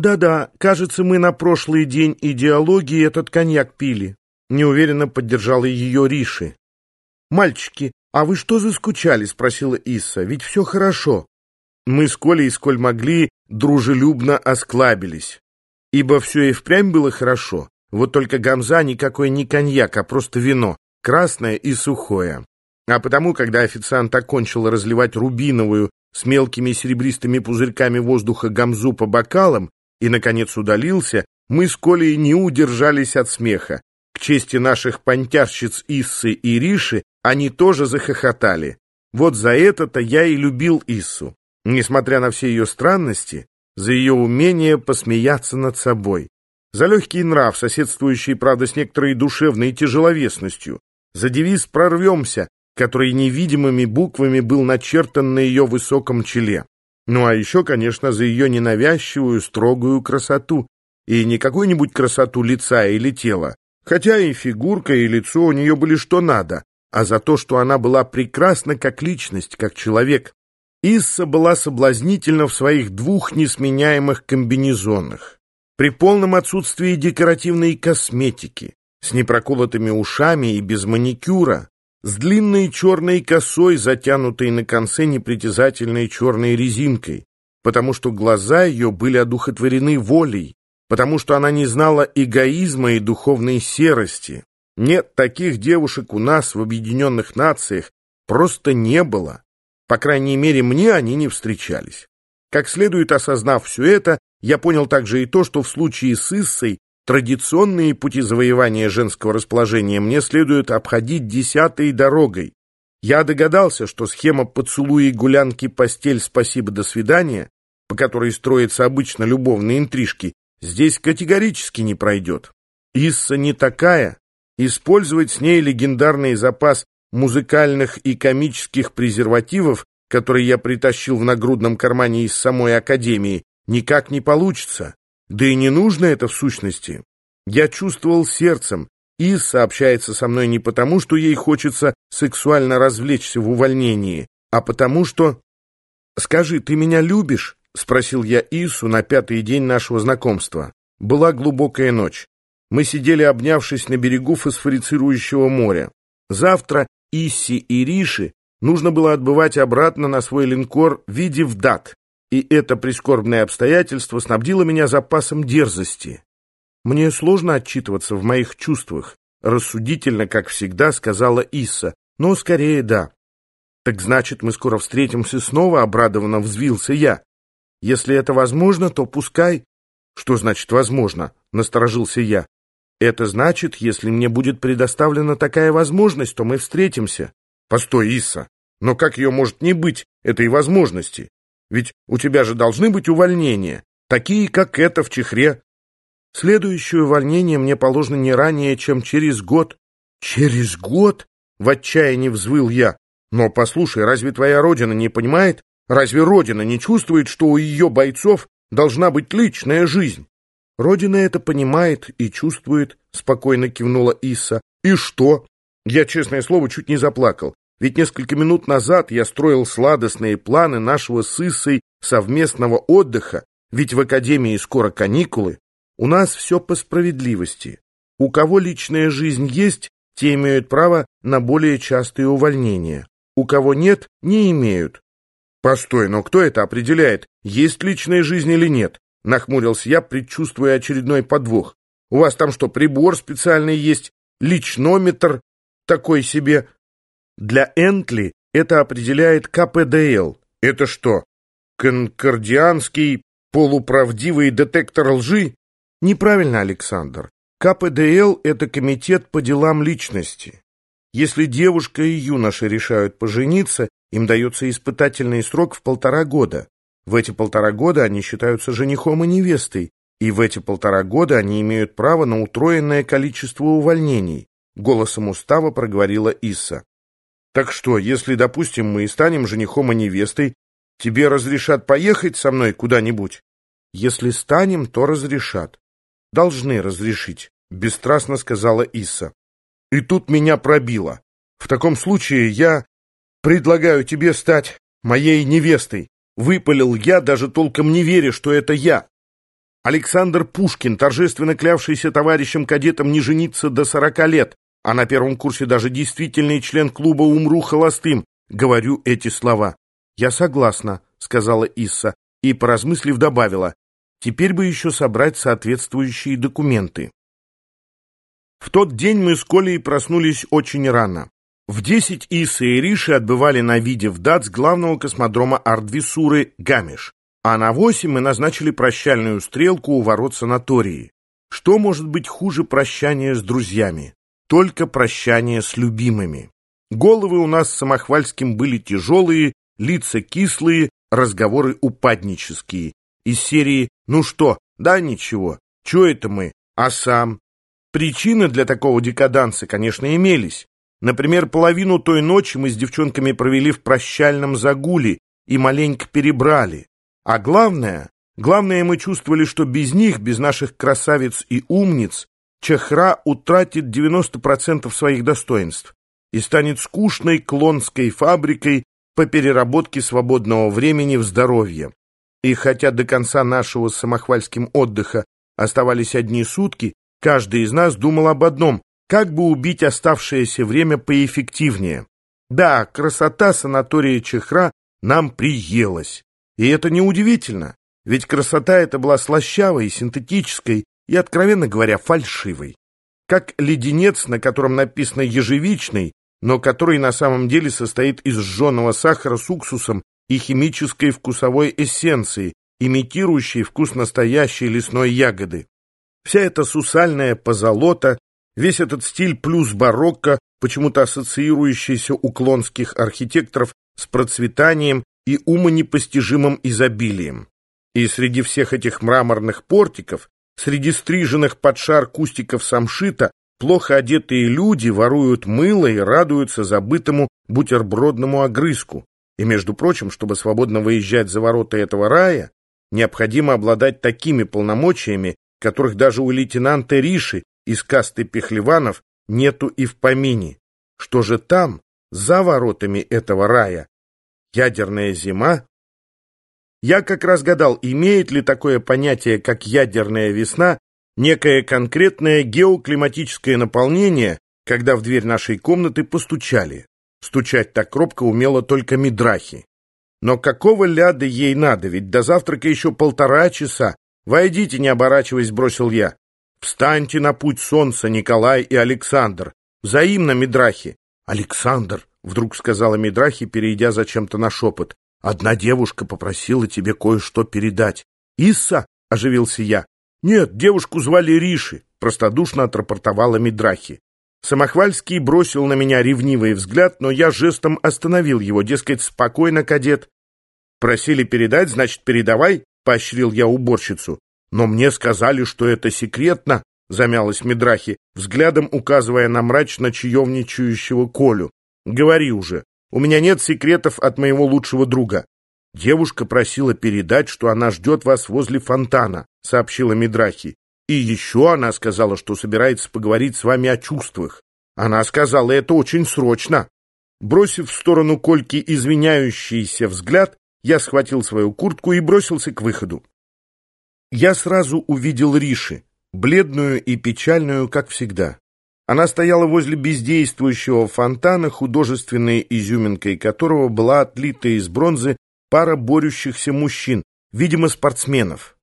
«Да-да, кажется, мы на прошлый день идеологии этот коньяк пили», — неуверенно поддержала ее Риши. «Мальчики, а вы что заскучали?» — спросила Исса. «Ведь все хорошо». Мы с Колей, сколь могли, дружелюбно осклабились. Ибо все и впрямь было хорошо. Вот только гамза никакой не коньяк, а просто вино, красное и сухое. А потому, когда официант окончил разливать рубиновую с мелкими серебристыми пузырьками воздуха гамзу по бокалам и, наконец, удалился, мы с Колей не удержались от смеха. К чести наших понтярщиц Иссы и Риши они тоже захохотали. Вот за это-то я и любил Иссу. Несмотря на все ее странности, за ее умение посмеяться над собой, за легкий нрав, соседствующий, правда, с некоторой душевной тяжеловесностью, за девиз «Прорвемся», который невидимыми буквами был начертан на ее высоком челе. Ну а еще, конечно, за ее ненавязчивую, строгую красоту. И не какую-нибудь красоту лица или тела, хотя и фигурка, и лицо у нее были что надо, а за то, что она была прекрасна как личность, как человек. Исса была соблазнительна в своих двух несменяемых комбинезонах. При полном отсутствии декоративной косметики, с непроколотыми ушами и без маникюра, с длинной черной косой, затянутой на конце непритязательной черной резинкой, потому что глаза ее были одухотворены волей, потому что она не знала эгоизма и духовной серости. Нет, таких девушек у нас в Объединенных Нациях просто не было. По крайней мере, мне они не встречались. Как следует осознав все это, я понял также и то, что в случае с Иссой традиционные пути завоевания женского расположения мне следует обходить десятой дорогой. Я догадался, что схема поцелуи и гулянки постель «спасибо, до свидания», по которой строятся обычно любовные интрижки, здесь категорически не пройдет. Исса не такая. Использовать с ней легендарный запас музыкальных и комических презервативов, которые я притащил в нагрудном кармане из самой академии, никак не получится. Да и не нужно это в сущности. Я чувствовал сердцем, и сообщается со мной не потому, что ей хочется сексуально развлечься в увольнении, а потому что... «Скажи, ты меня любишь?» — спросил я Ису на пятый день нашего знакомства. Была глубокая ночь. Мы сидели, обнявшись на берегу фосфорицирующего моря. Завтра Исси и Риши нужно было отбывать обратно на свой линкор в виде вдат, и это прискорбное обстоятельство снабдило меня запасом дерзости. Мне сложно отчитываться в моих чувствах, рассудительно, как всегда, сказала Исса, но скорее да. Так значит, мы скоро встретимся снова, обрадованно взвился я. Если это возможно, то пускай... Что значит возможно? Насторожился я. Это значит, если мне будет предоставлена такая возможность, то мы встретимся. Постой, Исса, но как ее может не быть, этой возможности? Ведь у тебя же должны быть увольнения, такие, как это в Чехре. Следующее увольнение мне положено не ранее, чем через год. Через год? В отчаянии взвыл я. Но послушай, разве твоя родина не понимает? Разве родина не чувствует, что у ее бойцов должна быть личная жизнь? Родина это понимает и чувствует, спокойно кивнула Исса. И что? Я, честное слово, чуть не заплакал. Ведь несколько минут назад я строил сладостные планы нашего с Иссой совместного отдыха, ведь в академии скоро каникулы. У нас все по справедливости. У кого личная жизнь есть, те имеют право на более частые увольнения. У кого нет, не имеют. Постой, но кто это определяет, есть личная жизнь или нет? Нахмурился я, предчувствуя очередной подвох. У вас там что, прибор специальный есть? Личнометр такой себе? Для Энтли это определяет КПДЛ. Это что, конкордианский полуправдивый детектор лжи? Неправильно, Александр. КПДЛ – это комитет по делам личности. Если девушка и юноша решают пожениться, им дается испытательный срок в полтора года. В эти полтора года они считаются женихом и невестой, и в эти полтора года они имеют право на утроенное количество увольнений, голосом устава проговорила Исса. Так что, если, допустим, мы и станем женихом и невестой, тебе разрешат поехать со мной куда-нибудь? Если станем, то разрешат. Должны разрешить, бесстрастно сказала Исса. И тут меня пробило. В таком случае я предлагаю тебе стать моей невестой. Выпалил я, даже толком не веря, что это я. Александр Пушкин, торжественно клявшийся товарищем-кадетом не жениться до сорока лет, а на первом курсе даже действительный член клуба «Умру холостым», говорю эти слова. «Я согласна», — сказала Исса, и, поразмыслив, добавила, «теперь бы еще собрать соответствующие документы». В тот день мы с Колей проснулись очень рано. В десять Исса и Риши отбывали на виде в дат главного космодрома Ардвисуры Гамеш. А на восемь мы назначили прощальную стрелку у ворот санатории. Что может быть хуже прощания с друзьями? Только прощание с любимыми. Головы у нас с Самохвальским были тяжелые, лица кислые, разговоры упаднические. Из серии «Ну что? Да ничего. Чё это мы? А сам?» Причины для такого декаданса, конечно, имелись. Например, половину той ночи мы с девчонками провели в прощальном загуле и маленько перебрали. А главное, главное мы чувствовали, что без них, без наших красавиц и умниц, Чехра утратит 90% своих достоинств и станет скучной клонской фабрикой по переработке свободного времени в здоровье. И хотя до конца нашего самохвальским отдыха оставались одни сутки, каждый из нас думал об одном – как бы убить оставшееся время поэффективнее. Да, красота санатория Чехра нам приелась. И это неудивительно, ведь красота эта была слащавой, синтетической и, откровенно говоря, фальшивой. Как леденец, на котором написано «ежевичный», но который на самом деле состоит из сжженного сахара с уксусом и химической вкусовой эссенции, имитирующей вкус настоящей лесной ягоды. Вся эта сусальная позолота, весь этот стиль плюс барокко, почему-то ассоциирующийся у клонских архитекторов с процветанием и умонепостижимым изобилием. И среди всех этих мраморных портиков, среди стриженных под шар кустиков самшита, плохо одетые люди воруют мыло и радуются забытому бутербродному огрызку. И, между прочим, чтобы свободно выезжать за ворота этого рая, необходимо обладать такими полномочиями, которых даже у лейтенанта Риши из касты пехлеванов нету и в помине. Что же там, за воротами этого рая, Ядерная зима? Я как раз гадал, имеет ли такое понятие, как ядерная весна, некое конкретное геоклиматическое наполнение, когда в дверь нашей комнаты постучали. Стучать так робко умела только Мидрахи. Но какого ляда ей надо, ведь до завтрака еще полтора часа. Войдите, не оборачиваясь, бросил я. Встаньте на путь солнца, Николай и Александр. Взаимно, Мидрахи. Александр, — вдруг сказала Мидрахи, перейдя зачем-то на шепот. «Одна девушка попросила тебе кое-что передать». «Исса?» — оживился я. «Нет, девушку звали Риши», — простодушно отрапортовала Мидрахи. Самохвальский бросил на меня ревнивый взгляд, но я жестом остановил его, дескать, спокойно, кадет. «Просили передать, значит, передавай», — поощрил я уборщицу. «Но мне сказали, что это секретно», — замялась Мидрахи, взглядом указывая на мрачно чаевничающего Колю. Говори уже, у меня нет секретов от моего лучшего друга. Девушка просила передать, что она ждет вас возле фонтана, сообщила Мидрахи. И еще она сказала, что собирается поговорить с вами о чувствах. Она сказала это очень срочно. Бросив в сторону Кольки извиняющийся взгляд, я схватил свою куртку и бросился к выходу. Я сразу увидел Риши, бледную и печальную, как всегда. Она стояла возле бездействующего фонтана, художественной изюминкой которого была отлита из бронзы пара борющихся мужчин, видимо, спортсменов.